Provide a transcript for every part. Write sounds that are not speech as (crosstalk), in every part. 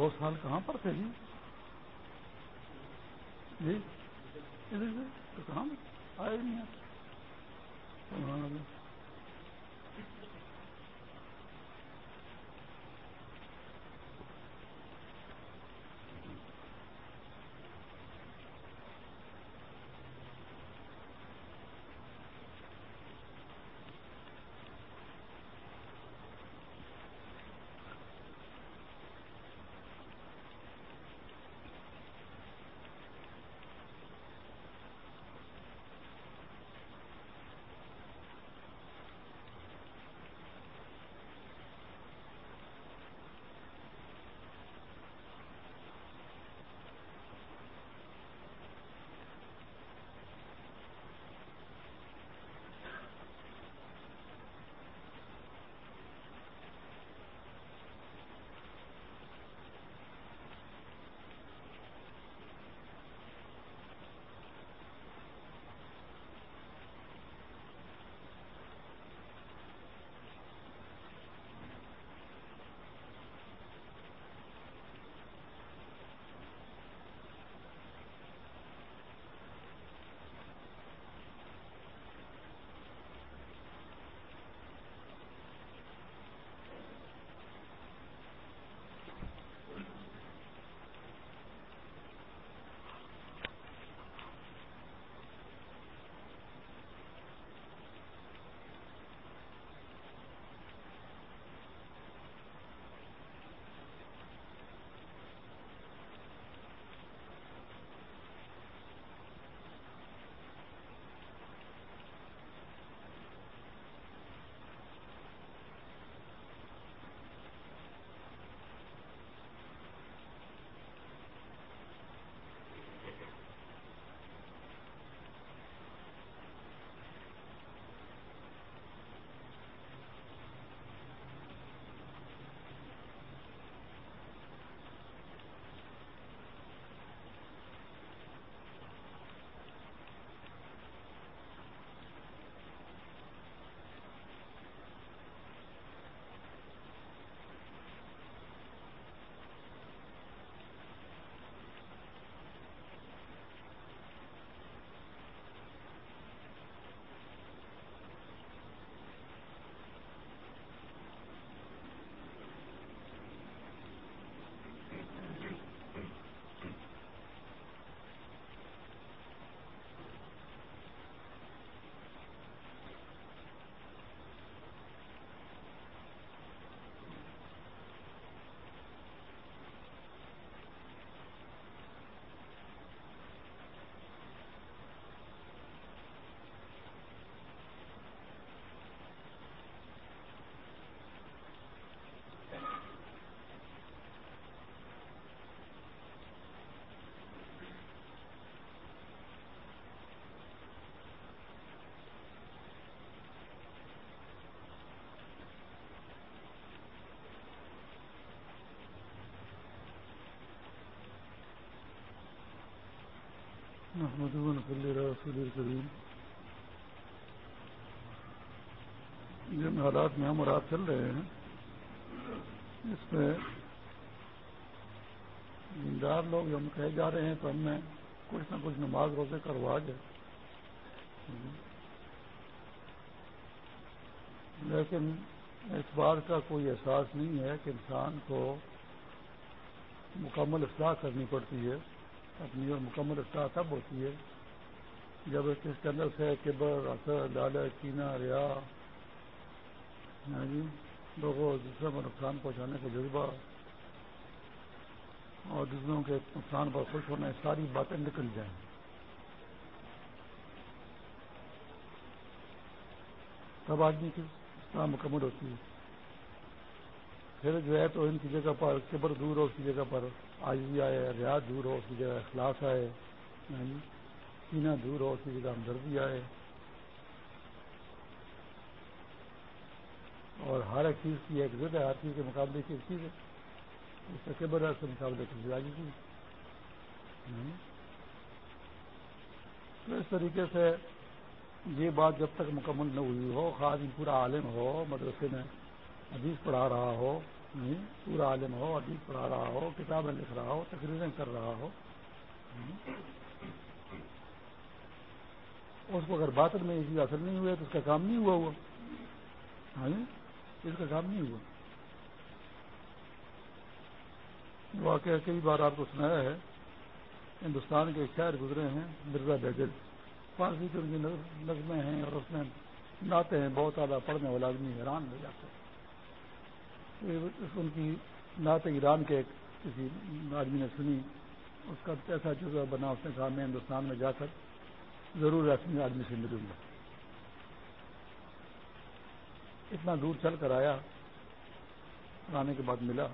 دو سال کہاں پر تھے جی؟, جی؟ کہاں؟ آئے نہیں محمد رسول الکریم جن حالات میں ہم اور آپ چل رہے ہیں، اس میں دیندار لوگ ہم کہے جا رہے ہیں تو ہم نے کچھ نہ کچھ نماز روزے کروا جائے لیکن اس بات کا کوئی احساس نہیں ہے کہ انسان کو مکمل اصلاح کرنی پڑتی ہے۔ اپنی اور مکمل اصلاح تب ہوتی ہے جب اس کے اندر سے کبر، اثر لالہ کینا ریا جی لوگوں دوسروں کو نقصان پہنچانے کا جذبہ اور دوسروں کے نقصان پر خوش ہونا ساری باتیں نکل جائیں۔ تب آدمی کی اصلاح مکمل ہوتی ہے؟ پھر جو ہے تو ان کی جگہ پر کبر دور ہو، اس کی جگہ پر آج بھی آئے، ریاض دور ہو، اس کی جگہ اخلاص آئے یعنی سینہ یعنی دور ہو، اس کی جگہ ہمدردی آئے۔ اور ہر ایک چیز کی ایک ضد ہے، ہر چیز کے مقابلے کی ایک چیز ہے۔ اس کا کبر ہے، اس کے مقابلے کی زیادہ چیز۔ یعنی تو اس طریقے سے یہ بات جب تک مکمل نہ ہوئی ہو خاص پورا عالم ہو، مدرسے میں حدیث پڑھا رہا ہو پورا عالم ہو، حدیث پڑھا رہا ہو، کتابیں لکھ رہا ہو، تقریریں کر رہا ہو۔ اس کو اگر باطن میں یہ چیز حاصل نہیں ہوئے تو اس کا کام نہیں ہوا ہوا۔ اس کا کام نہیں ہوا۔ واقعہ کئی بار آپ کو سنایا ہے، ہندوستان کے شہر گزرے ہیں، مرزا بیگل فارسی کے ان کی نظمیں ہیں اور اس میں ناتے ہیں، بہت زیادہ پڑھنے والا آدمی حیران ہو جاتے ہیں ان کی نعت ایران کے کسی آدمی نے سنی، اس کا ایسا جزا بنا، اس نے کہا، میں ہندوستان میں جا کر ضرور رسمی آدمی سے ملوں گا۔ اتنا دور چل کر آیا، آنے کے بعد ملا۔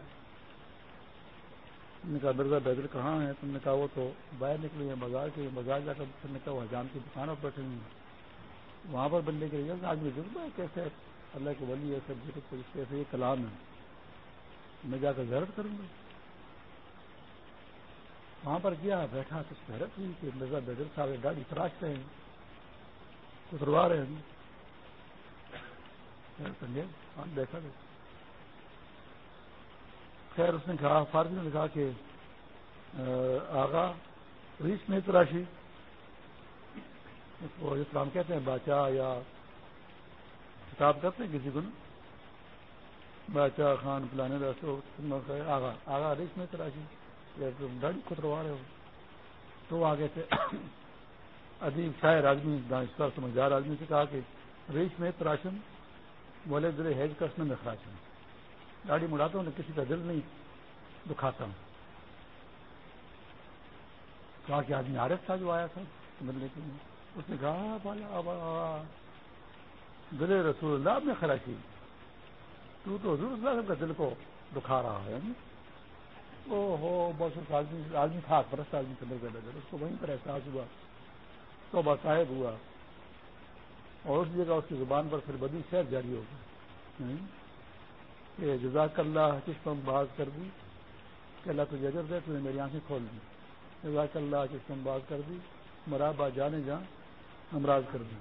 نے کہا، مرزا بیدر کہاں ہے تم نے کہا، وہ تو باہر نکلی ہے بازار کے بازار جا کر تم نے کہا، وہ حجام کی دکان پر بیٹھے ہوئی وہاں پر بندے کے لیے، آدمی میں کیسے؟ اللہ کو ولی ہے، سب کیسے یہ کلام ہے۔ میں جا کر زیارت کروں گا؟ وہاں پر کیا بیٹھا تو حیرت ہوئی کہ مرزا بیدر صاحب گاڑی تراش رہے ہیں اتروا رہے ہیں۔ دیکھا دیکھا خیر، اس نے کہا، فارسی نے کہا کہ آغا ریس میں تراشی۔ اس کو اسلام کہتے ہیں بادشاہ یا کتاب کرتے ہیں کسی کو بادشاہ خان پلانے آگا آگا ریس میں تراشی جی۔ یا ڈاڑی کتروا رہے ہو۔ تو آگے سے ادیب شاعر آدمی، دانشور سمجھدار آدمی سے کہا کہ ریش میں تراشن، بولے دلے ہیج کس میں خراشن۔ گاڑی مڑاتا ہوں کسی کا دل نہیں دکھاتا ہوں۔ کہا کہ آدمی عارف تھا جو آیا تھا مطلب ملنے کے لیے اس نے کہا بالا دل رسول اللہ میں خراشی۔ تو تو حضور اللہ کا دل کو دکھا رہا ہے یعنی او ہو، بس اس آدمی آدمی تھا، پرست آدمی چندر کا دل اس کو وہیں پر احساس ہوا تو بس صاحب ہوا، اور اس جگہ اس کی زبان پر پھر بدی شہر جاری ہو گئی یعنی کہ جزاک اللہ، کس قسم باز کر دی، کہ اللہ تجھے اجر دے تو نے میری آنکھیں کھول دی جزاک اللہ، کس قسم باز کر دی مرابا جانے جا ہمراز کر دی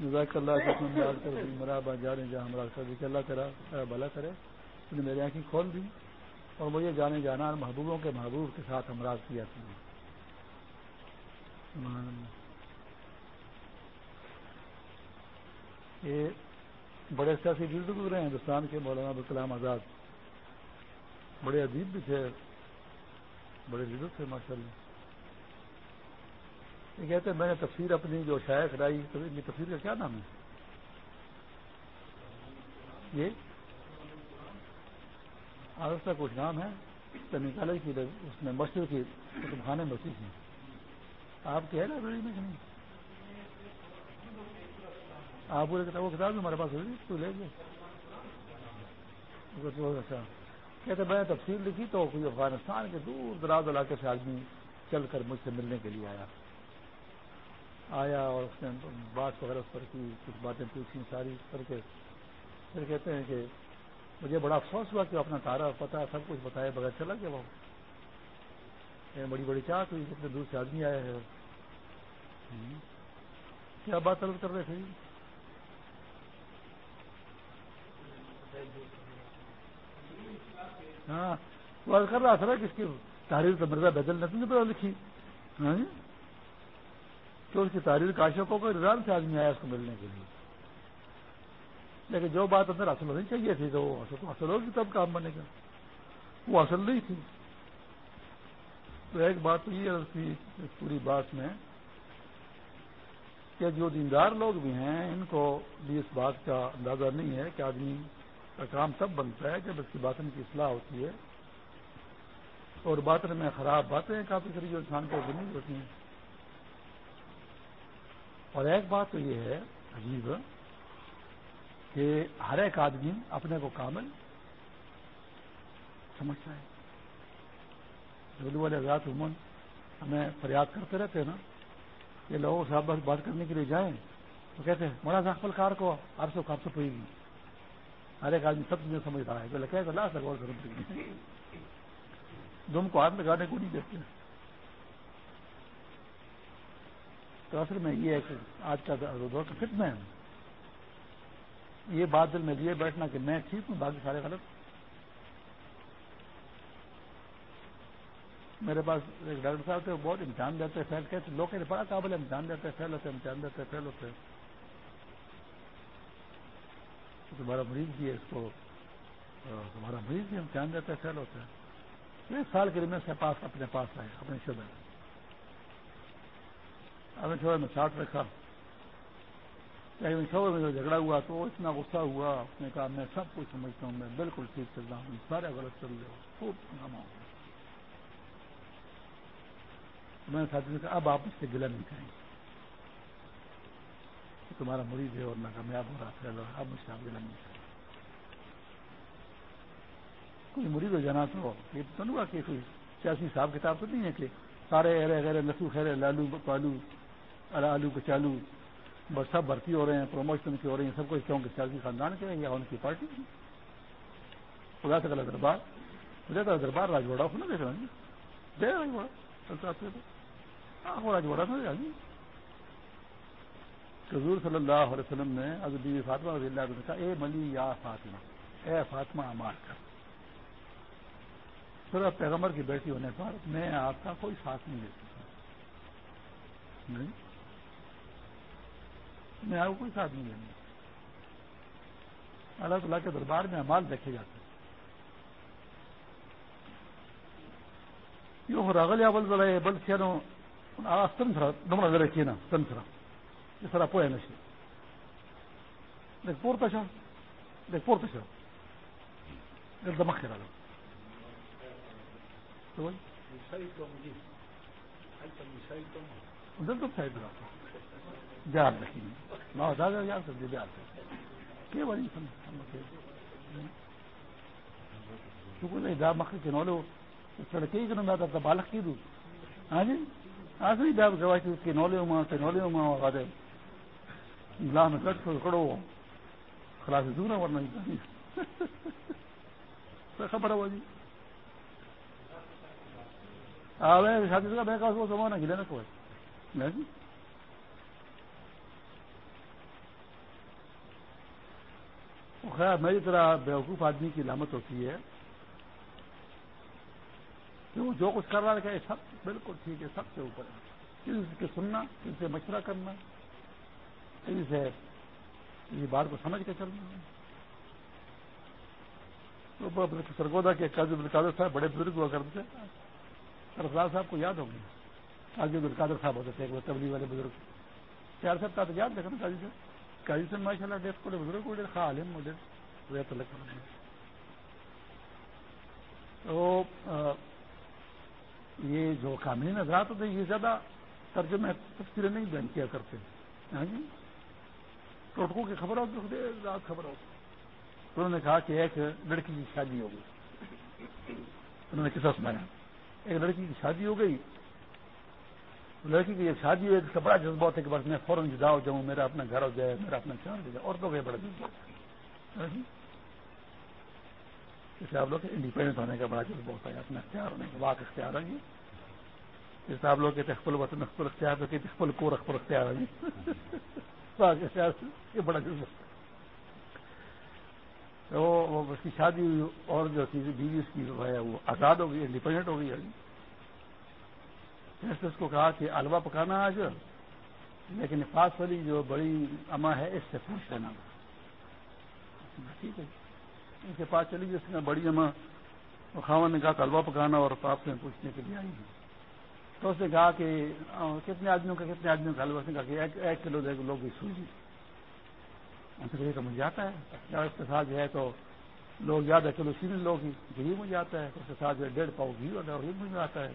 جزاک اللہ قسم کر دی مرابا جانے جا ہمراز کر دی کہ اللہ تیرا بھلا کرے۔ تو نے میری آنکھیں کھول دی اور مجھے جانے جانا محبوبوں کے محبوب کے ساتھ ہمراز کیا تھی یہ بڑے سیاسی دل گزرے ہیں ہندوستان کے مولانا ابوالکلام آزاد۔ بڑے ادیب بھی تھے، بڑے لیڈر تھے ماشاء اللہ یہ کہتے ہیں، میں نے تفسیر اپنی جو شاید کرائی تفسیر کا کیا نام ہے؟ یہ آج کا کچھ نام ہے نکالے کی، اس میں مسجد کی کتب خانے میں ہوتی تھی۔ آپ کے ہے لائبریری میں کہ نہیں آپ پورے کتاب وہ کتاب ہمارے پاس ہوئی تو لے گئے اچھا۔ کہتے میں نے تفصیل لکھی تو کوئی افغانستان کے دور، دراز علاقے سے آدمی چل کر مجھ سے ملنے کے لیے آیا۔ آیا اور اس نے بات وغیرہ اس پر کی، کچھ باتیں پوچھی ساری کر کے۔ پھر کہتے ہیں کہ مجھے بڑا افسوس ہوا کہ اپنا تارا پتا سب کچھ بتایا بغیر چلا گیا۔ وہ بڑی بڑی چاہت ہوئی کتنے دور سے آدمی آئے ہیں کیا بات طلب کر رہے تھے؟ ہاں وہ کر رہا تھا کہ اس کی تحریر تو مرزا بیدل نے پتا لکھی؟ ہاں۔ جی؟ تو اس کی تحریر کاشکوں کو رضان سے آدمی آیا اس کو ملنے کے لیے۔ لیکن جو بات اندر حاصل ہونی چاہیے تھی تو وہ حاصل ہوگی تب کام بنے گا۔ وہ حاصل نہیں تھی۔ تو ایک بات تو یہ تھی اس پوری بات میں کہ جو دیندار لوگ بھی ہیں، ان کو بھی اس بات کا اندازہ نہیں ہے کہ آدمی کا کام تب بنتا ہے جب اس کی باطن کی اصلاح ہوتی ہے۔ اور باطن میں خراب باتیں کافی ساری جو انسان کو بنی ہوتی ہیں۔ اور ایک بات تو یہ ہے عجیب، کہ ہر ایک آدمی اپنے کو کامل سمجھتا ہے۔ اردو والے حضرات عموماً ہمیں فریاد کرتے رہتے ہیں نا، کہ لوگوں سے آپ بات کرنے کے لیے جائیں، تو کہتے ہیں، مولانا اقبال کار کو آپ سے کام سے پوئے گی ہر ایک آدمی سب چیزیں سمجھ رہا ہے۔ جو لگے گا سے غور کروں دم کو ہاتھ لگانے کو نہیں دیتے۔ تو اصل میں یہ ہے کہ آج کا دور کا فتنا ہے۔ یہ بات دل میں لیے بیٹھنا کہ میں ٹھیک ہوں، باقی سارے غلط۔ میرے پاس ایک ڈاکٹر صاحب تھے، وہ بہت امتحان دیتے، فیل کہتے، لوگ کہتے، بڑا قابل امتحان دیتے، فیل ہوتے، امتحان دیتے، فیل ہوتے۔ تمہارا مریض بھی ہے، اس کو تمہارا مریض بھی امتحان دیتے، فیل ہوتے۔ ہیں ایک سال کے لیے میں سے پاس، اپنے پاس آئے اپنے شعبے میں اپنے شعبے میں ساتھ رکھا لیکن شعبے میں جو جھگڑا ہوا تو اتنا غصہ ہوا۔ اس نے کہا، میں سب کچھ سمجھتا ہوں، میں بالکل ٹھیک چل رہا ہوں سارے غلط چل رہے ہو۔ خوب ہنگامہ ہوں میں نے ساتھی سے کہا، اب آپ اس سے گلا نہیں کریں گے تمہارا مریض ہے اور ناکامیاب ہو رہا پھیل رہا اب مجھ سے آپ گلا نہیں کریں کوئی مریض ہو جانا تو یہ تو نہیں ہوا کہ کوئی سیاسی حساب کتاب تو نہیں ہے کہ سارے ایرے غیر نسو خیر، لالو، پالو آلو کے چالو بس سب بھرتی ہو رہے ہیں پروموشن کی ہو رہی ہیں، سب کچھ کیوں کہ سیاسی خاندان کے یا ان کی پارٹی خدا سے غلط دربار، خدا کا دربار راجواڑا کو نا دیکھ رہا ہوں۔ دے راجواڑا راجواڑا تھا جی حضور صلی اللہ علیہ وسلم نے اگر بیوی فاطمہ رضی اللہ نے کہا، اے ملی یا فاطمہ، اے فاطمہ امار کر۔ سر پیغمبر کی بیٹی ہونے پر میں آپ کا کوئی ساتھ نہیں دیتی نہیں؟ میں آپ کو کوئی ساتھ نہیں دیں اللہ تعالیٰ کے دربار میں امال دیکھے جاتے ہیں۔ یوں راغل یا بل ذرا بل کھیلوں استن سرا دمرا ذرا کھینا استن سرا یہ سرا پویا نشی دیکھ پورتا شا دیکھ پورتا شا دیکھ دماغ کھیلا لو دل تو سائڈ رہا جار رکھی نہ دادا یار کر دے۔ جار کیا بڑی تو دا مکھ کے نولو سڑکے کہ میں تو بالک کی دوں۔ ہاں جی؟ ہاں سی دا گواہ کی اس کے نولے ہوں کے نولے ہوں آ دے۔ گلا میں کٹ کڑو خلاص دوں نا ورنہ خبر ہوا جی؟ ہاں میں شادی سے میں کہا، اس کو زمانہ گلے نا کوئی خیر میری طرح بیوقوف آدمی کی علامت ہوتی ہے کہ وہ جو کچھ کر رہا ہے سب بالکل ٹھیک ہے، سب سے اوپر ہے۔ کسی سے سننا کسی سے مشورہ کرنا کسی سے کسی بات کو سمجھ کے چلنا۔ سرگودا کے قاضی القادر صاحب بڑے بزرگ ہوا کرتے تھے۔ سرفراز صاحب کو یاد ہوگی قاضی القادر صاحب ہوتے تھے وہ تبلیغ والے بزرگ۔ چار صاحب کا تو یاد دیکھا نا قاضی صاحب؟ قاضی صاحب ماشاء اللہ ڈیٹ کو بزرگ کو ڈیٹ عالم ہو تو یہ جو قانونی نظرات ہوتے ہیں، یہ زیادہ ترجمہ تفصیلیں نہیں بیان کیا کرتے۔ ہاں جی؟ ٹوٹکوں کی خبر ہوتی رات خبر ہوتی انہوں نے کہا کہ ایک لڑکی کی شادی ہو گئی۔ انہوں نے کسا سنایا ایک لڑکی کی شادی ہو گئی۔ لڑکی کی ایک شادی ہوئی، اس کا بڑا جذبہ ہوتا ہے کہ بس میں فوراً جی جدا ہو جاؤں، میرا اپنا گھر ہو جائے، میرا اپنا چار ہو جائے اور تو بڑا جذبہ ہاں جی؟ جیسے آپ لوگ انڈیپینڈنٹ ہونے کا بڑا جذبہ ہوتا ہے، اپنا اختیار ہونے کا واقع اختیار ہے جیسے آپ لوگ کہتے اخبل وطن اخبل اختیار، تو کہتے اخبل کور اخبر اختیار ہے (laughs) یہ بڑا جذبہ تو اس کی شادی ہوئی، اور جو چیزیں بیوی اس کی جو ہے، وہ آزاد ہو گئی انڈیپینڈنٹ ہو گئی۔ ہے جیسے اس کو کہا کہ الوا پکانا آج، لیکن پاس والی جو بڑی اما ہے، اس سے پوچھ لینا۔ ٹھیک ہے۔ ان کے پاس چلی گئی، اس میں بڑی اما۔ خاون نے کہا حلوا پکانا اور پاپ سے پوچھنے کے لیے آئی ہے تو اس نے کہا کہ کتنے آدمیوں کا، کتنے آدمیوں کا حلوا اس نے کہا کہ ایک کلو دے لوگ کی سوجی کہیے تو مجھے آتا ہے۔ اس کے ساتھ جو ہے تو لوگ زیادہ کلو سیل لوگ ہی گھی مجھے آتا ہے۔ اس کے ساتھ جو ہے ڈیڑھ پاؤ گھی ہوتا ہے مجھے آتا ہے۔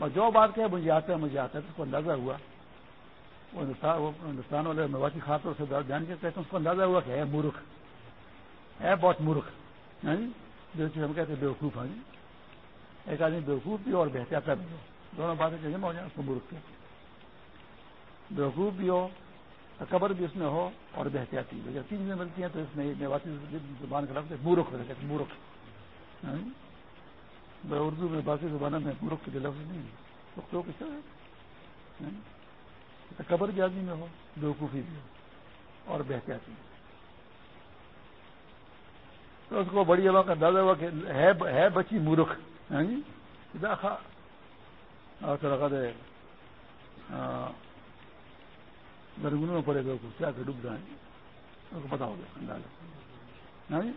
بس جو بات کہ مجھے آتا ہے، مجھے آتا ہے تو اس کو اندازہ ہوا۔ وہ ہندوستان والے مواقع خاص طور سے جان کے کہتے ہیں، اس کو اندازہ ہوا کہ ہے مورخ ہے بہت مورخ ہاں جی؟ جو چیز ہم کہتے ہیں بیوقوف ہاں جی؟ ایک آدمی بیوقوف بھی اور بہتر بھی ہو۔ دونوں باتیں جمع ہو جائیں اس کو مورخ کے بیوقوف بھی ہو، قبر بھی اس میں ہو اور بحتیاتی بھی جب تین چیزیں ملتی ہیں تو اس میں نواسی زبان کا لفظ مورخ ہو مورخ ہاں جی؟ اردو میں باقی زبانوں میں مورخ کے لفظ نہیں ہے تو کس ہے؟ قبر بھی آدمی میں ہو، بیوقوفی بھی ہو، اور بحتیاتی تو اس کو بڑی ہوا کا اندازہ ہوا کہ ہے بچی مورخ ہاں جی؟ اور دے درگنوں میں پڑے گا کیا کہ ڈوب جائیں؟ اس کو پتا ہو گیا، اندازہ۔ ہاں جی؟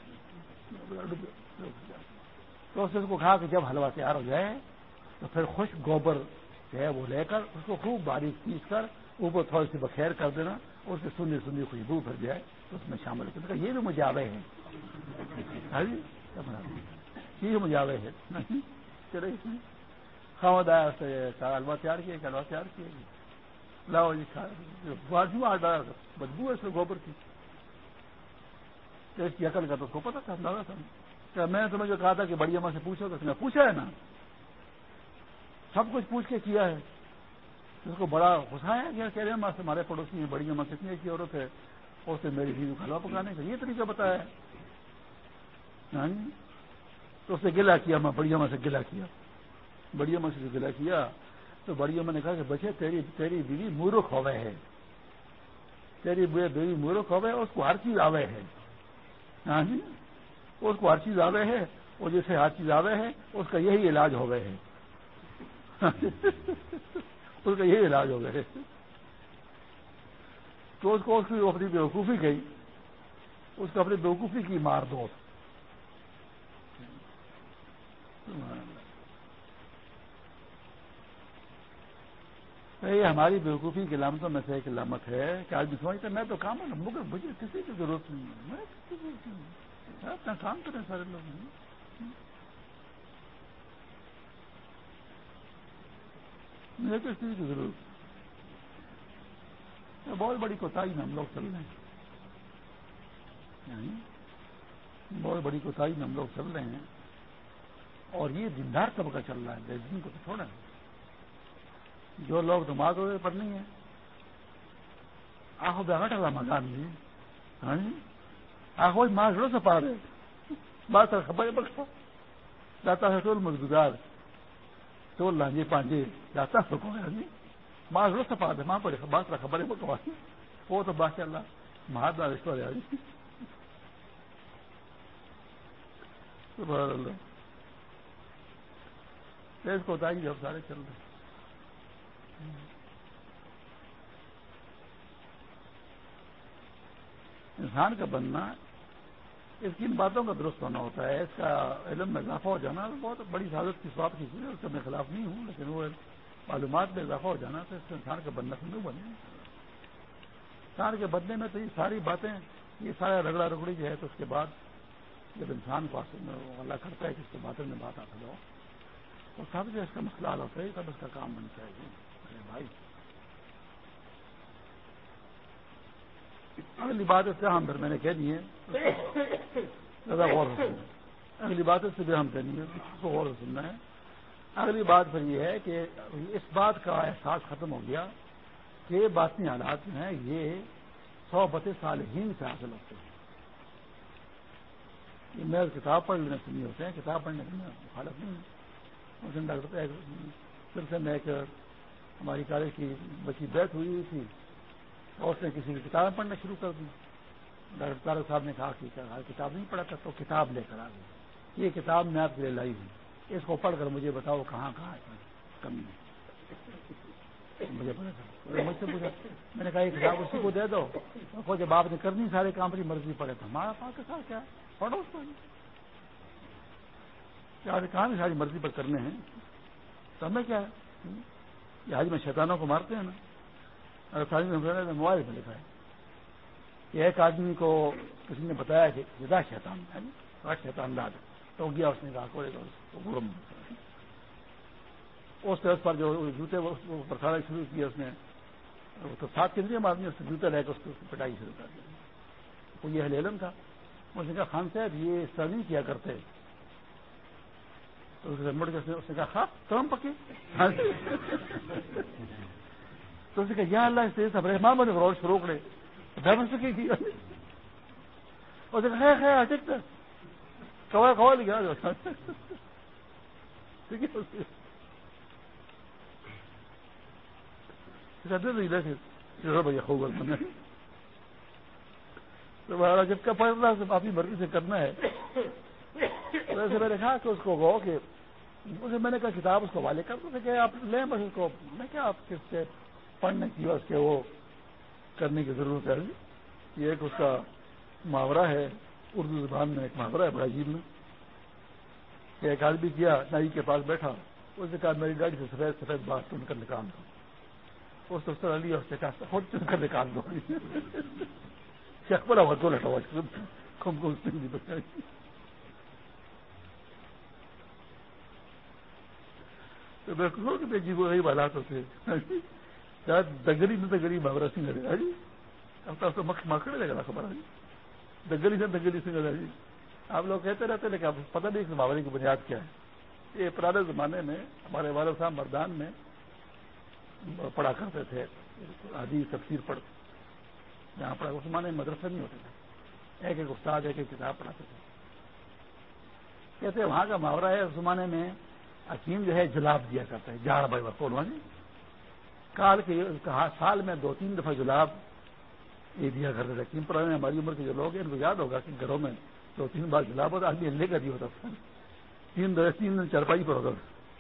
تو اس کو کہا کہ جب حلوہ تیار ہو جائے تو پھر خوش گوبر جو ہے وہ لے کر اس کو خوب باریک پیس کر اوپر تھوڑی سی بخیر کر دینا اور اس کی سنی سنی خوشبو پھر جائے تو اس میں شامل کر یہ بھی مجھے آوے ہیں؟ یہ مجھے ہے ہاں جی؟ چلے خامد آیا سے حلوہ تیار کیا حلوہ تیار کیا لاؤ جی بازو آ ڈالا بدبو ہے اس میں گوبر کی۔ اس کی عقل کا تو اس کو پتا تھا، اندازہ تھا۔ کہ میں نے تمہیں جو کہا تھا کہ بڑی اماں سے پوچھو، تو اس نے پوچھا ہے نا؟ سب کچھ پوچھ کے کیا ہے؟ اس کو بڑا غصہ ہے کیا کہہ رہے ہیں ہمارے پڑوسی میں بڑی اماں کتنی اچھی عورت ہے اس نے میری بیوی کھلوا پکانے کا یہ طریقہ بتایا ہے۔ ہاں جی؟ تو اس نے گلا کیا، میں بڑی اماں سے گلا کیا۔ بڑی اماں سے گلا کیا، تو بڑی اماں نے کہا کہ بچے، تیری تیری بیوی مورخ ہوئے ہے۔ تیری بیوی مورخ ہوئے، اس کو ہر چیز آوے ہے۔ ہاں جی؟ اس کو ہر چیز آوے ہے اور جیسے ہر چیز آوے ہے اس کا یہی علاج ہو گئے ہے (laughs) اس کا یہی علاج ہو گئے تو اس کو اس کی اپنی بیوقوفی گئی اس کو اپنی بیوقوفی کی مار دو۔ یہ ہماری بیوقوفی کی علامتوں میں سے ایک علامت ہے کہ آدمی سمجھتا میں تو کام مگر مجھے کسی کی ضرورت نہیں ہے، میں کسی کی اپنا کام کریں سارے لوگ۔ مجھے کسی کی ضرورت۔ بہت بڑی کوتاہی میں ہم لوگ چل رہے ہیں۔ یعنی بہت بڑی کوتاہی میں ہم لوگ چل رہے ہیں۔ اور یہ دیندار طبقہ چل رہا ہے۔ بے دن کو تو چھوڑا۔ ہے جو لوگ نماز ہوئے پڑھنی ہے آخو بیٹھا تھا مکان جی ہاں جی؟ آخو ماں جڑو سے پا رہے بات خبر ہے، بخشو۔ جاتا ہے ٹول مزگار ٹول لانجے پانجے جاتا سکو ہے جی ماں جڑو سے پا دے ماں پڑے بات خبر بکوا وہ تو باشاء اللہ۔ مہاتما رشتہ رہا جی اس کو بتائیے جب سارے چل رہے انسان کا بننا اس کی ان باتوں کا درست ہونا ہوتا ہے، اس کا علم میں اضافہ ہو جانا، بہت بڑی حفاظت کی سواب کی چیز ہے، اس کا میں خلاف نہیں ہوں، لیکن وہ معلومات میں اضافہ ہو جانا تو اس سے انسان کا بننا سے نہیں بنے۔ انسان کے بدنے میں تو یہ ساری باتیں، یہ سارا رگڑا رگڑی جو ہے تو اس کے بعد جب انسان کو اللہ کرتا ہے کہ اس کے باتوں میں بات آتا جاؤ تو سب جو اس کا مسئلہ حل ہوتا ہے تب اس کا کام بن جائے گی بھائی۔ اگلی بات اس سے ہم پھر میں نے کہہ دی ہے زیادہ غور سے اگلی بات اس سے بھی ہم کہہ اس کو غور سے سننا ہے۔ اگلی بات پھر یہ ہے کہ اس بات کا احساس ختم ہو گیا کہ باطنی حالات جو ہیں، یہ سو بتے سال ہی سے حاصل ہوتے ہیں۔ یہ میں کتاب پڑھ لینے سے نہیں ہوتے ہیں، کتاب پڑھنے کے لیے حالت نہیں ڈاکٹر پھر سے میں ایک ہماری کالج کی بچی بیٹھ ہوئی تھی۔ اور اس نے کسی کی کتابیں پڑھنا شروع کر دی۔ ڈاکٹر طارق صاحب نے کہا کہ کتاب نہیں پڑھا تھا تو کتاب لے کر آ گئی۔ یہ کتاب میں آپ کے لیے لائی ہوں اس کو پڑھ کر مجھے بتاؤ کہاں کہاں کمی ہے۔ مجھے پتا مجھ سے پوچھا۔ میں نے کہا، یہ کتاب اسی کو دے دو۔ کو جب آپ نے کرنی سارے کام اپنی مرضی پڑے تو ہمارا پاس کے کیا؟ پڑھو اس کو۔ کہاں ساری مرضی پر کرنے ہیں۔ تو ہمیں کیا ہے؟ یہ آج میں شیطانوں کو مارتے ہیں نا۔ نے موبائل پہ لکھا ہے۔ کہ ایک آدمی کو کسی نے بتایا کہ جدا شیطان ہے شیطان داد تو گیا اس نے کہا اس طرح پر جو جوتے برسانا شروع کیا، اس نے وہ تو سات کے لیے آدمی اس سے جوتے لے کر اس کو پٹائی شروع کر دیا۔ تو یہ ہلیلن تھا۔ اس نے کہا، خان صاحب، یہ اس طرح نہیں کیا کرتے۔ تو اس نے مڑ کے اس نے کہا خاص تو ہم پکے۔ تو اس نے کہا، یا اللہ، اس سے سب رحمان بنے روز شروع کرے ڈرائیور سے کی تھی۔ اور ہے ہے ٹھیک ہے۔ کوا کوا لکھا ٹھیک ہے۔ بھیا خوب بنے جب کا پڑھنا اپنی مرضی سے کرنا ہے۔ ویسے میں نے کہا کہ اس کو وہ کہ، اسے میں نے کہا، کتاب اس کو والے کر دو۔ کہ آپ لیں بس اس کو۔ میں کیا آپ کس سے؟ پڑھنے کی اس کے وہ کرنے کی ضرورت ہے۔ یہ ایک اس کا محاورہ ہے۔ اردو زبان میں ایک محاورہ ہے، بڑا عجیب میں۔ کہ ایک آدمی کیا نائی کے پاس بیٹھا، اس نے کہا، میری گاڑی سے سفید سفید بات چن کر نکال دو۔ اس طرح لیا، اس نے کہا خود چن کر نکال دو۔ کیا بڑا ہوا دو لٹا ہوا کم کو جی وہ یہی حالات ہوتے دگری میں دگری بابرا سنگھ ہے جی اب تو مکڑے لگا رہا خبر دگری سے دگری سنگھ جی آپ لوگ کہتے رہتے لیکن پتہ نہیں اس محاورے کی بنیاد کیا ہے۔ یہ پرانے زمانے میں ہمارے والد صاحب مردان میں پڑھا کرتے تھے آدھی تفسیر پڑھ۔ جہاں پڑھا اس زمانے میں مدرسہ نہیں ہوتے تھے۔ ایک ایک استاد، ایک ایک کتاب پڑھاتے تھے۔ کہتے وہاں کا محاورہ ہے، اس زمانے میں حکیم جو ہے جلاب دیا کرتا ہے، جاڑ بھائی کون ہاں جی؟ کال کے سال میں دو تین دفعہ جلاب یہ دیا کرتے تھے حکیم پرانے ہماری عمر کے جو لوگ ہیں، ان کو یاد ہوگا کہ گھروں میں دو تین بار جلاب ہوتا آدمی لے کر دیا ہوتا تھا۔ تین دن تین دن چرپائی پر ہوتا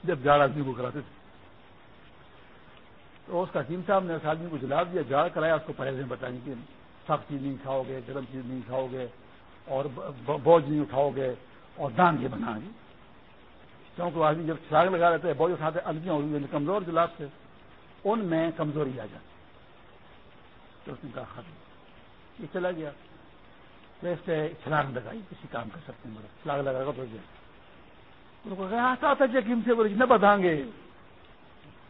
جب جاڑ آدمی کو کراتے تھے۔ تو اس کا حکیم صاحب نے اس آدمی کو جلاب دیا، جاڑ کرایا، اس کو پہلے بتائیں کہ سخت چیز نہیں کھاؤ گے، گرم چیز نہیں کھاؤ گے، اور بوجھ نہیں اٹھاؤ گے، اور دان یہ بنا۔ گے کیونکہ آدمی جب چراغ لگا رہتے ہیں بہت اٹھاتے الگیاں ہوئی کمزور جلاب سے۔ ان میں کمزوری آ جاتی تو اس نے کہا ختم یہ چلا گیا۔ ویسے چھلانگ لگائی، کسی کام کر سکتے ہیں بڑا چھلاگ لگا کر گیا۔ آتا تھا یقین سے بولے نہ بتائیں گے۔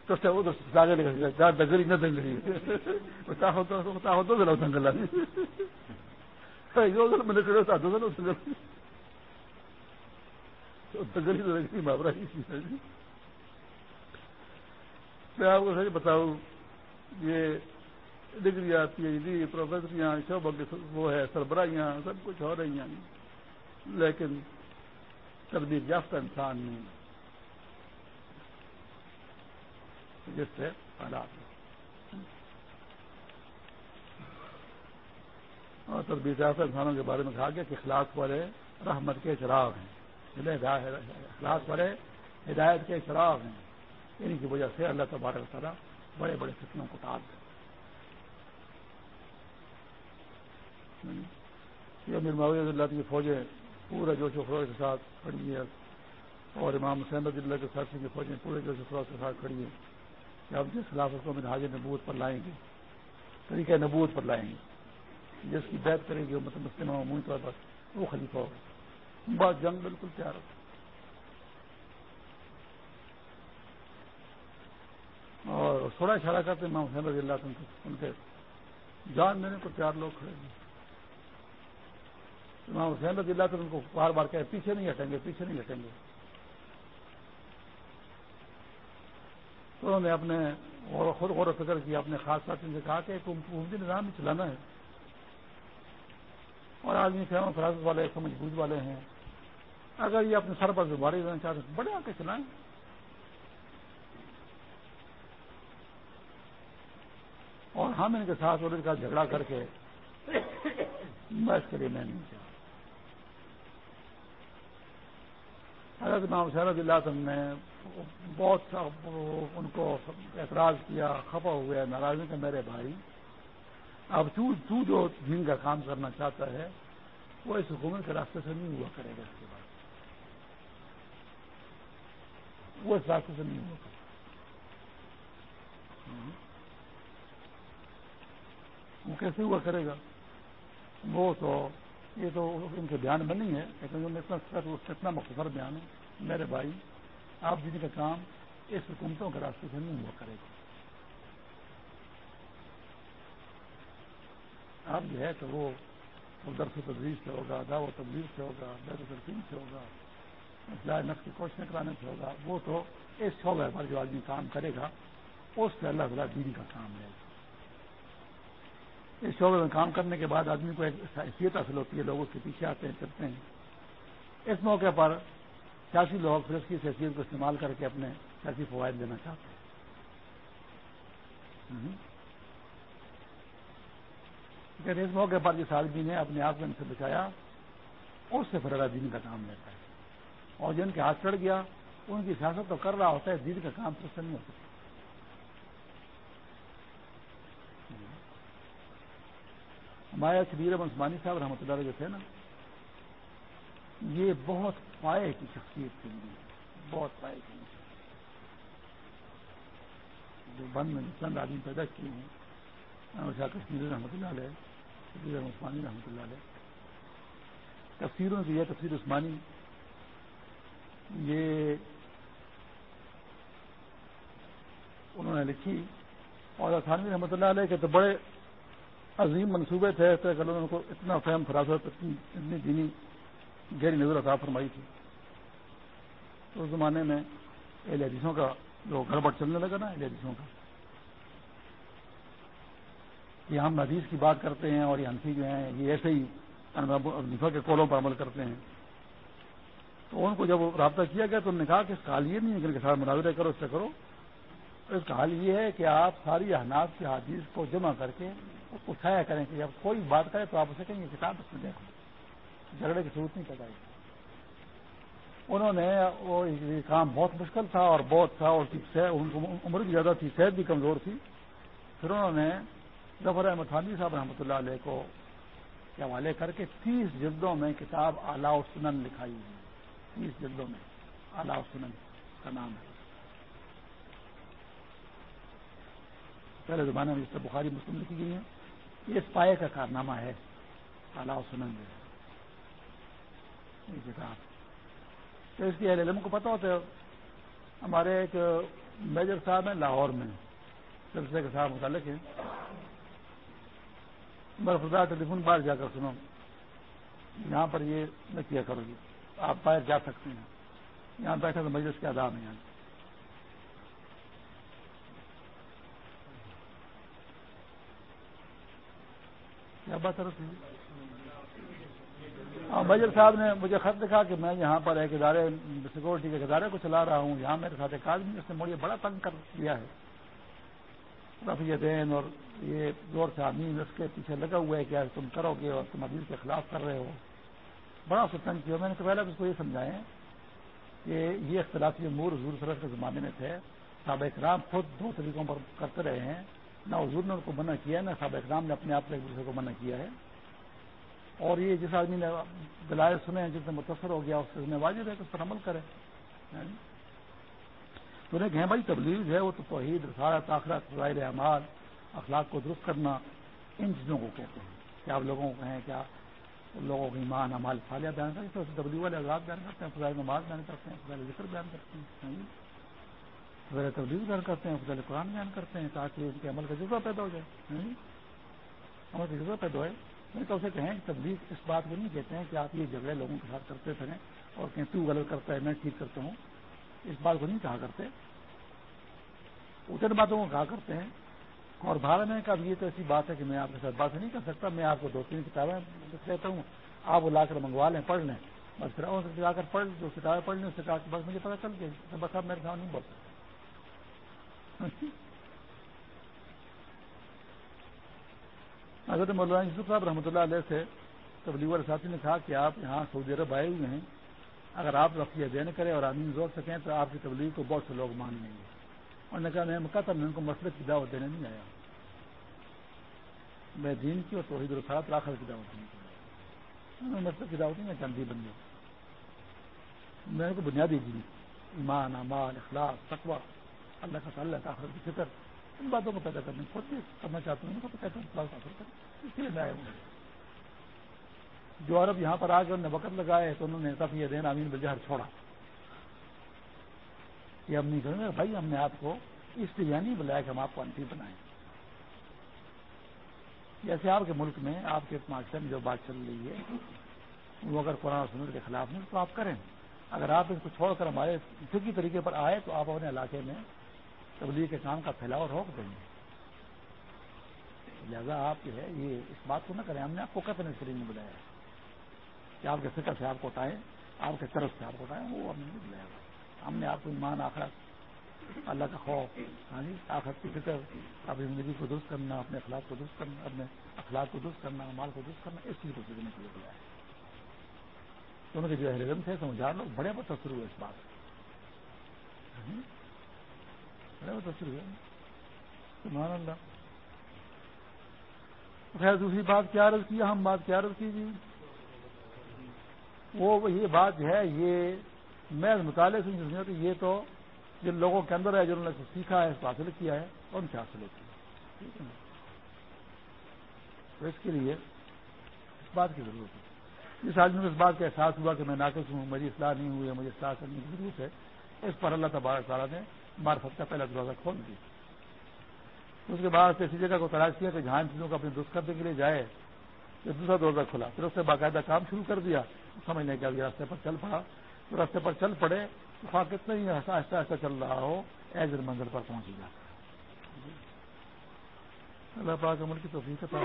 تو دگری نہ دنگری ہوتا ہو تو دنگل میں نے کرے دو دنگل محاورہ میں آپ کو سر بتاؤں، یہ ڈگریاں پی ایچ ڈی پروفیسریاں شعبہ وہ ہے، سربراہیاں، سب کچھ ہو رہی ہیں۔ لیکن تربیت یافتہ انسان نہیں جس سے حالات اور تربیت یافتہ انسانوں کے بارے میں کہا گیا کہ اخلاق والے رحمت کے چراغ ہیں۔ اخلاص والے ہدایت کے شراب ہیں۔ ان کی وجہ سے اللہ تبارک تعالیٰ بڑے بڑے فتنوں کو ٹال یہ امیر معاویہ اللہ کی فوجیں پورے جوش و خروش کے ساتھ کھڑی ہیں اور امام حسین رضی اللہ کے ساتھ کی فوجیں پورے جوش و خروش کے ساتھ کھڑی ہیں۔ کہ اب جس خلافت میں حاضر نبوت پر لائیں گے، طریقہ نبوت پر لائیں گے، جس کی بیت کریں گے مطلب مسلم عمومی طور پر، وہ خلیفہ ہوگا۔ بات جنگ بالکل تیار ہو اور تھوڑا اشارہ کرتے ہیں حسین رضی اللہ ان کے جان دینے کو تیار لوگ کھڑے ہیں۔ امام حسین رضی اللہ ان کو بار بار کہ پیچھے نہیں ہٹیں گے، پیچھے نہیں ہٹیں گے۔ تو انہوں نے اپنے خود غور و فکر کیا، اپنے خاص ساتھی سے کہا کہ ایک حکومتی نظام ہی چلانا ہے۔ اور آدمی فہم فراست والے، سمجھ بوجھ والے ہیں۔ اگر یہ اپنے سر پر بیماری دینا چاہتے ہیں بڑے آ کے چلائیں۔ اور ہم ان کے ساتھ اور ان کا جھگڑا کر کے بس کے لیے میں نہیں چاہتا حضرت امام سیرت اللہ نے بہت ان کو اعتراض کیا، خفا ہوئے ناراضی کہ میرے بھائی۔ اب تو تو جو دین کا کام کرنا چاہتا ہے، وہ اس حکومت کے راستے سے نہیں ہوا کرے گا۔ اس کے بعد وہ اس راستے سے نہیں ہوا کرے گا۔ وہ کیسے ہوا کرے گا؟ وہ تو یہ تو ان کے بیان میں نہیں ہے، لیکن اتنا اتنا مختصر بیان ہے، میرے بھائی، آپ جن کا کام اس حکومتوں کے راستے سے نہیں ہوا کرے گا۔ اب جو ہے تو وہ درس و تدریس سے ہوگا دعو و تبدیل سے ہوگا بیت ترقیم سے ہوگا جائے نقص کی کوششیں کرانے سے ہوگا۔ وہ تو اس شعبے پر جو آدمی کام کرے گا، اس سے اللہ تعالیٰ دین کا کام ہے اس شعبے میں کام کرنے کے بعد آدمی کو ایک حیثیت حاصل ہوتی ہے، لوگ اس کے پیچھے آتے ہیں، چلتے ہیں۔ اس موقع پر سیاسی لوگ پھر اس کی حیثیت کو استعمال کر کے اپنے سیاسی فوائد دینا چاہتے ہیں۔ کہ اس موقع پر جس آدمی نے اپنے آپ کو ان سے بچایا، اس سے فرا دین کا کام لیتا ہے۔ اور جن کے ہاتھ چڑھ گیا، ان کی سیاست تو کر رہا ہوتا ہے، دین کا کام تو نہیں ہوتا ہمارے شبیر عثمانی صاحب رحمۃ اللہ علیہ جو تھے نا، یہ بہت پائے کی شخصیت تھی بہت پائے کی۔ جو بند میں چند آدمی پیدا کیے ہیں شاہ کشمیر رحمۃ اللہ علیہ شبیر عثمانی رحمۃ اللہ علیہ۔ تفسیروں کی یہ تفسیر عثمانی، یہ انہوں نے لکھی۔ اور آسانوی رحمۃ اللہ علیہ کے تو بڑے عظیم منصوبے تھے انہوں کو اتنا فہم، فراست، اتنی دینی گہری نظر عطا فرمائی تھی۔ تو اس زمانے میں اہل حدیثوں کا جو گڑبڑ چلنے لگا نا، اہل حدیثوں کا۔ یہ ہم حدیث کی بات کرتے ہیں اور یہ ہنسی جو ہیں، یہ ایسے ہی نفا کے کولوں پر عمل کرتے ہیں۔ تو ان کو جب رابطہ کیا گیا تو انہوں نے کہا کہ اس کا حال یہ نہیں ہے کہ ان کے ساتھ مناظرے کرو، اس سے کرو۔ اس کا حال یہ ہے کہ آپ ساری احناف کی حادیث کو جمع کر کے اس کو چھایا کریں کہ جب کوئی بات کرے تو آپ اسے کہیں گے کتاب اس میں دیکھو، جھگڑے کی ضرورت نہیں پیدا انہوں نے وہ کام بہت مشکل تھا اور بہت تھا اور ان کو عمر بھی زیادہ تھی، صحت بھی کمزور تھی۔ پھر انہوں نے ظفر احمد خانوی صاحب رحمۃ اللہ علیہ کو کے حوالے کر کے تیس جلدوں میں کتاب اعلی سنن لکھائی ہے۔ تیس جلدوں میں اعلی سنن کا نام ہے۔ پہلے زمانے میں جس سے بخاری مسلم لکھی گئی ہیں۔ یہ اس پائے کا کارنامہ ہے۔ اعلی سنن جو ہے کتاب تو اس کی اہل علم کو پتہ ہوتا ہے، ہمارے ایک میجر صاحب ہیں لاہور میں۔ سلسلے کے ساتھ متعلق ہیں۔ برفدار ٹیلی فون باہر جا کر سنو یہاں پر یہ نہ کیا کرو۔ گی آپ باہر جا سکتے ہیں۔ یہاں بیٹھے تو مجلس کے آداب ہیں۔ یہاں کیا بات ہاں بجر صاحب نے مجھے خط لکھا کہ میں یہاں پر ایک ادارے سیکورٹی کے ادارے کو چلا رہا ہوں۔ یہاں میرے ساتھ ایک آدمی، اس نے مجھے بڑا تنگ کر دیا ہے۔ رفیع دین اور یہ زور سے آدمی اس کے پیچھے لگا ہوا ہے کہ تم کرو گے اور تم عزیز کے خلاف کر رہے ہو۔ بڑا تنگ کیا۔ میں نے پہلے اس کو یہ سمجھائیں کہ یہ اختلافی امور حضور سرف کے زمانے میں تھے۔ صحابہ اکرام خود دو طریقوں پر کرتے رہے ہیں۔ نہ حضور نے ان کو منع کیا نہ صحابہ اکرام نے اپنے آپ سے ایک دوسرے کو منع کیا ہے۔ اور یہ جس آدمی نے دلائل سنے ہیں، جس سے متاثر ہو گیا، اس سے واجب ہے کہ اس پر عمل کرے۔ ہاں جی؟ تو نے کہ بھائی تبلیغ ہے وہ تو توحید، رسالت، آخرت، ظاہر اعمال، اخلاق کو درست کرنا، ان چیزوں کو کہتے ہیں۔ کہ آپ لوگوں کو کہیں، کیا لوگوں کو ایمان امال فالیہ بیان کرتے ہیں؟ تبلیغ والے آزاد بیان کرتے ہیں، فضائل نماز بیان کرتے ہیں، فضائل ذکر بیان کرتے ہیں۔ ہاں جی؟ فضائل تبلیغ بیان کرتے ہیں فضائل قرآن بیان کرتے ہیں تاکہ ان کے عمل کا جذبہ پیدا ہو جائے۔ عمل کا جذبہ پیدا ہوئے۔ میں تو اسے کہیں کہ تبلیغ اس بات کو نہیں کہتے ہیں کہ آپ یہ جھگڑے لوگوں کے ساتھ کرتے تھے اور کہیں تو غلط کرتا ہے، میں ٹھیک کرتا ہوں۔ اس بات کو نہیں کہا کرتے۔ اتر باتوں کو کہا کرتے ہیں۔ اور بھارت میں کہا، یہ تو ایسی بات ہے کہ میں آپ کے ساتھ بات نہیں کر سکتا، میں آپ کو دو تین کتابیں لکھ لیتا ہوں۔ آپ وہ لا کر منگوا لیں، پڑھ لیں۔ بس پھر جا کر پڑھ، جو کتابیں پڑھ لیں، اس سے کہا کہ بس مجھے پتا چل گئی۔ بس آپ میرے سامنے نہیں بول سکتے۔ (laughs) حضرت مولانا یوسف صاحب رحمۃ اللہ علیہ سے تبلیغ ساتھی نے کہا کہ آپ یہاں سعودی عرب آئے ہوئے ہیں۔ اگر آپ رفیع دین کریں اور آمین زور سکیں تو آپ کی تبلیغ کو بہت سے لوگ مان لیں گے۔ اور نے کہا، میں کہا تھا میں ان کو مسلط کی دعوت دینے نہیں آیا۔ میں دین کی اور توحید الفاط راخر کی دعوت نہیں میں مسلط کی دعوت نہیں میں چاندی بن گیا۔ میں نے کو بنیادی دین، ایمان امان اخلاق تقوا اللہ کا تعالیٰ آخر کی فکر ان باتوں کو پیدا کرنے خود بھی کرنا چاہتا ہوں ان کو کہتا ہوں حاصل کر اس لیے میں آیا ہوں۔ جو عرب یہاں پر آ کے انہوں نے وقت لگائے تو انہوں نے تفیہ دین امین بجہر چھوڑا۔ یہ ہم نہیں کریں گے بھائی، ہم نے آپ کو اس لیے نہیں بلایا کہ ہم آپ کو انٹی بنائیں۔ جیسے آپ کے ملک میں، آپ کے معاشرے میں جو بات چل رہی ہے، وہ اگر قرآن سنت کے خلاف نہیں تو آپ کریں۔ اگر آپ اس کو چھوڑ کر ہمارے فکی طریقے پر آئے، تو آپ اپنے علاقے میں تبلیغ کے کام کا پھیلاؤ روک دیں گے۔ لہٰذا آپ جو ہے یہ اس بات کو نہ کریں۔ ہم نے آپ کو کتنے سری میں بلایا۔ کہ آپ کے فکر سے آپ کو اٹھائیں، آپ کے طرف سے آپ کو اٹھائیں، وہ ہم نے نہیں بلایا۔ ہم نے آپ کو ایمان، آخرت، اللہ کا خوف ہاں جی آخر کی فکر، اپنی زندگی کو درست کرنا، اپنے اخلاق کو درست کرنا، اپنے اخلاق کو درست کرنا مال کو درست کرنا، اس چیز کو سیکھنے کے لیے دیا ہے تو ان کے جو اہل تھے سمجھا لوگ بڑے متاثر ہوئے اس بات۔ ہاں جی؟ بڑے متاثر ہوئے سبحان اللہ۔ خیر، دوسری بات کیا عرض کی؟ ہم بات کیا عرض کی جی؟ وہ یہ بات ہے، یہ میں مطالعے سے یہ تو جن لوگوں کے اندر ہے، جنہوں نے سیکھا ہے، اس کو حاصل کیا ہے، ان سے حاصل ہوتی ہے۔ ٹھیک ہے نا؟ تو اس کے لیے اس بات کی ضرورت ہے۔ جس آدمی کو اس بات کا احساس ہوا کہ میں ناقص ہوں میری اصلاح نہیں ہوئی ہے مجھے اصلاح کرنے کی ضرورت ہے۔ اس پر اللہ تبارک تعالیٰ نے مارفت کا پہلا دروازہ کھول دیا۔ اس کے بعد ایسی جگہ کو تلاش کیا کہ جہاں چیزوں کو اپنے درست کرنے کے لیے جائے، پھر دوسرا دروازہ کھلا۔ پھر اس نے باقاعدہ کام شروع کر دیا۔ سمجھنے کے لیے راستے پر چل پڑا۔ راستے پر چل پڑے۔ خواہ کتنا ہی آہستہ آہستہ آہستہ چل رہا ہو۔ ایزر منزل پر پہنچ گیا اللہ پاک عمل کی توفیق کا